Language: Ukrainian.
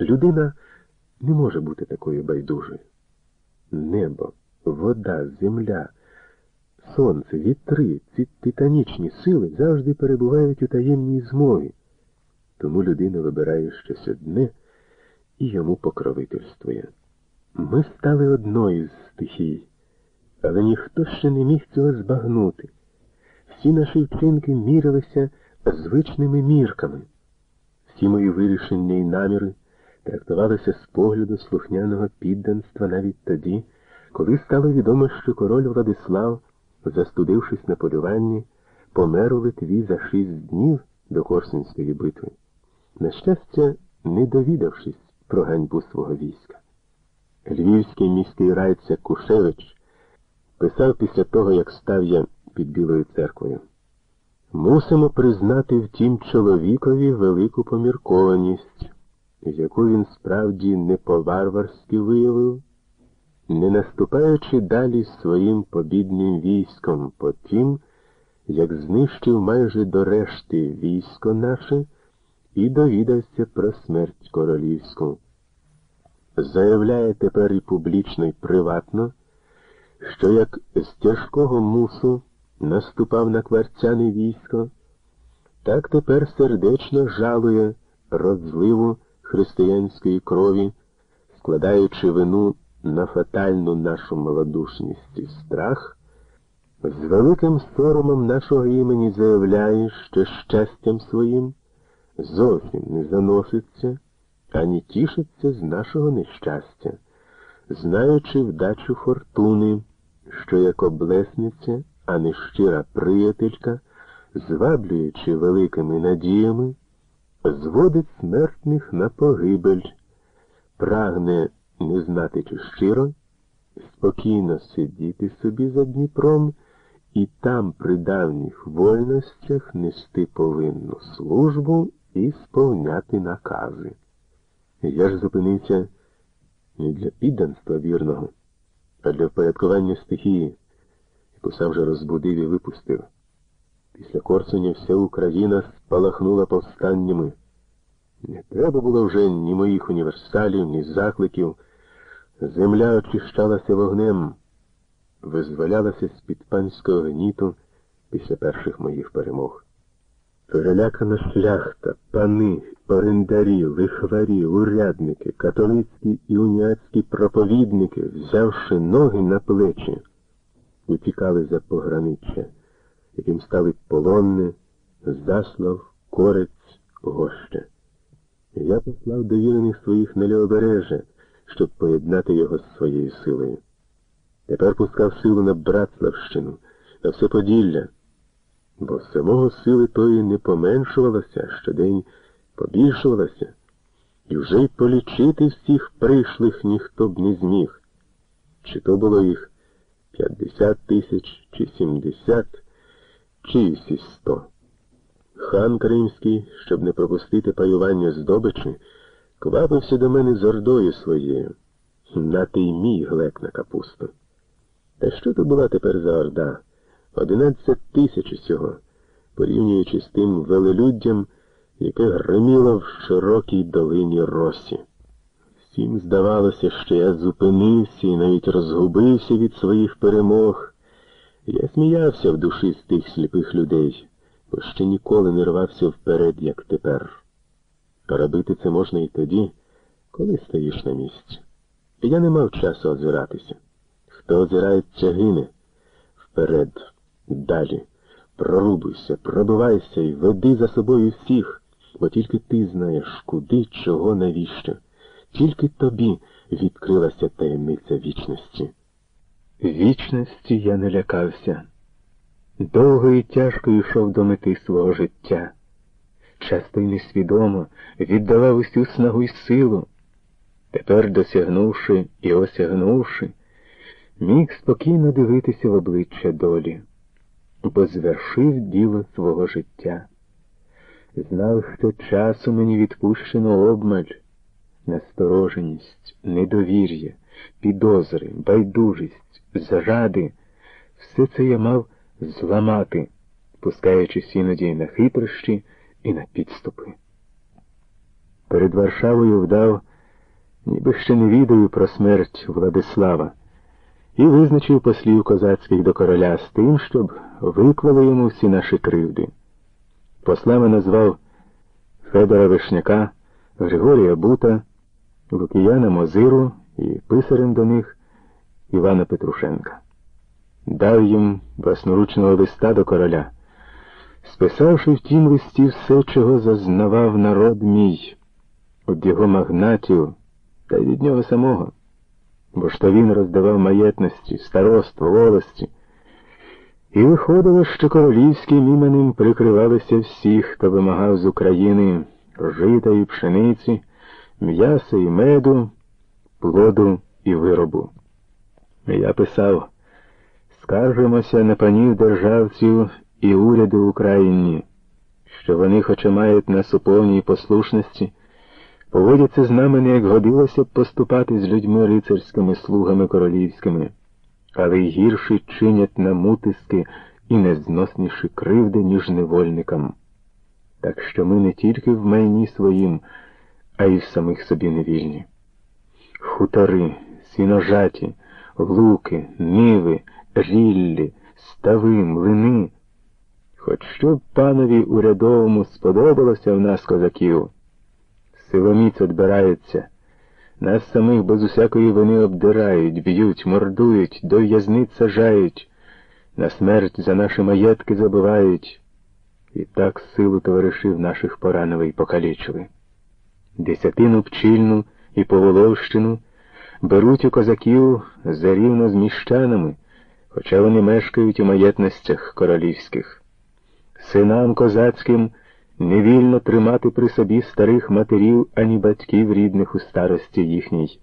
Людина не може бути такою байдужою. Небо, вода, земля, сонце, вітри, ці титанічні сили завжди перебувають у таємній змові. Тому людина вибирає щось одне і йому покровительствує. Ми стали одною з стихій, але ніхто ще не міг цього збагнути. Всі наші вчинки мірилися звичними мірками. Всі мої вирішення і наміри трактувалися з погляду слухняного підданства навіть тоді, коли стало відомо, що король Владислав, застудившись на полюванні, помер у Литві за шість днів до Корсунської битви. На щастя, не довідавшись про ганьбу свого війська. Львівський міський райця Кушевич писав після того, як став я під Білою церквою. Мусимо признати в тім чоловікові велику поміркованість, яку він справді не по-варварськи виявив, не наступаючи далі своїм побідним військом по тім, як знищив майже до решти військо наше і довідався про смерть королівську. Заявляє тепер і публічно, і приватно, що як з тяжкого мусу наступав на кварцяне військо, так тепер сердечно жалує розливу християнської крові, складаючи вину на фатальну нашу малодушність і страх, з великим соромом нашого імені заявляє, що щастям своїм зовсім не заноситься, ані тішиться з нашого нещастя, знаючи вдачу фортуни, що як облесниця, а не щира приятелька, зваблюючи великими надіями, зводить смертних на погибель, прагне не знати чи щиро, спокійно сидіти собі за Дніпром і там при давніх вольностях нести повинну службу і сповняти накази. Я ж зупинився не для підданства вірного, а для впорядкування стихії, яку сам же розбудив і випустив. Після Корсуня вся Україна спалахнула повстаннями. Не треба було вже ні моїх універсалів, ні закликів. Земля очищалася вогнем, визволялася з-під панського гніту після перших моїх перемог. Перелякана шляхта, пани, орендарі, лихварі, урядники, католицькі і уніатські проповідники, взявши ноги на плечі, утікали за пограниччя, яким стали полонне, заслав, корець, гоща. Я послав довірених своїх на Леобережа, щоб поєднати його з своєю силою. Тепер пускав силу на Братславщину, на все Поділля, бо самого сили тої не поменшувалося, щодень побільшувалося, і вже й полічити всіх прийшлих ніхто б не зміг. Чи то було їх 50 тисяч, чи 70, чиїсь сто. Хан Кримський, щоб не пропустити паювання здобичі, квапився до мене з ордою своєю. На ти мій глек на капусту. Та що то була тепер за орда? Одинадцять тисяч усього, порівнюючи з тим велелюддям, яке гриміло в широкій долині росі. Всім здавалося, що я зупинився і навіть розгубився від своїх перемог. Я сміявся в душі з тих сліпих людей, бо ще ніколи не рвався вперед, як тепер. Робити це можна і тоді, коли стоїш на місці. Я не мав часу озиратися. Хто озирається, гине. Вперед, далі. Прорубуйся, пробивайся і веди за собою всіх, бо тільки ти знаєш, куди, чого, навіщо. Тільки тобі відкрилася таємниця вічності. Вічності я не лякався. Довго і тяжко йшов до мети свого життя. Часто й несвідомо віддавав усю снагу й силу. Тепер, досягнувши і осягнувши, міг спокійно дивитися в обличчя долі, бо звершив діло свого життя. Знав, що часу мені відпущено обмаль, настороженість, недовір'я, підозри, байдужість, зради, все це я мав зламати, пускаючись іноді на хитрощі і на підступи. перед Варшавою вдав, ніби ще не відаю про смерть Владислава, і визначив послів козацьких до короля з тим, щоб виклали йому всі наші кривди. Послами назвав Федора Вишняка, Григорія Бута, Лукіяна Мозиру і писарем до них Івана Петрушенка. Дав їм власноручного листа до короля, списавши в тім листі все, чого зазнавав народ мій, від його магнатів та від нього самого, бо ж то він роздавав маєтності, староство, волості. І виходило, що королівським іменем прикривалися всі, хто вимагав з України жита і пшениці, м'яса і меду, плоду і виробу. Я писав, скаржимося на панів державців і уряди Україні, що вони, хоча мають нас у повній послушності, поводяться з нами не як годилося б поступати з людьми рицарськими слугами королівськими але й гірші чинять нам утиски і незносніші кривди, ніж невольникам. Так що ми не тільки в майні своїм, а й в самих собі невільні. Хутори, сіножаті, луки, ниви, ріллі, стави, млини. Хоч що б панові урядовому сподобалося в нас, козаків, силоміць одбирається. Нас самих без усякої вини обдирають, б'ють, мордують, до в'язниць сажають, на смерть за наші маєтки забивають. І так силу товаришів наших поранили й покалічили. Десятину пчільну і поволовщину беруть у козаків зарівно з міщанами, хоча вони мешкають у маєтностях королівських. Синам козацьким не вільно тримати при собі старих матерів ані батьків рідних у старості їхній.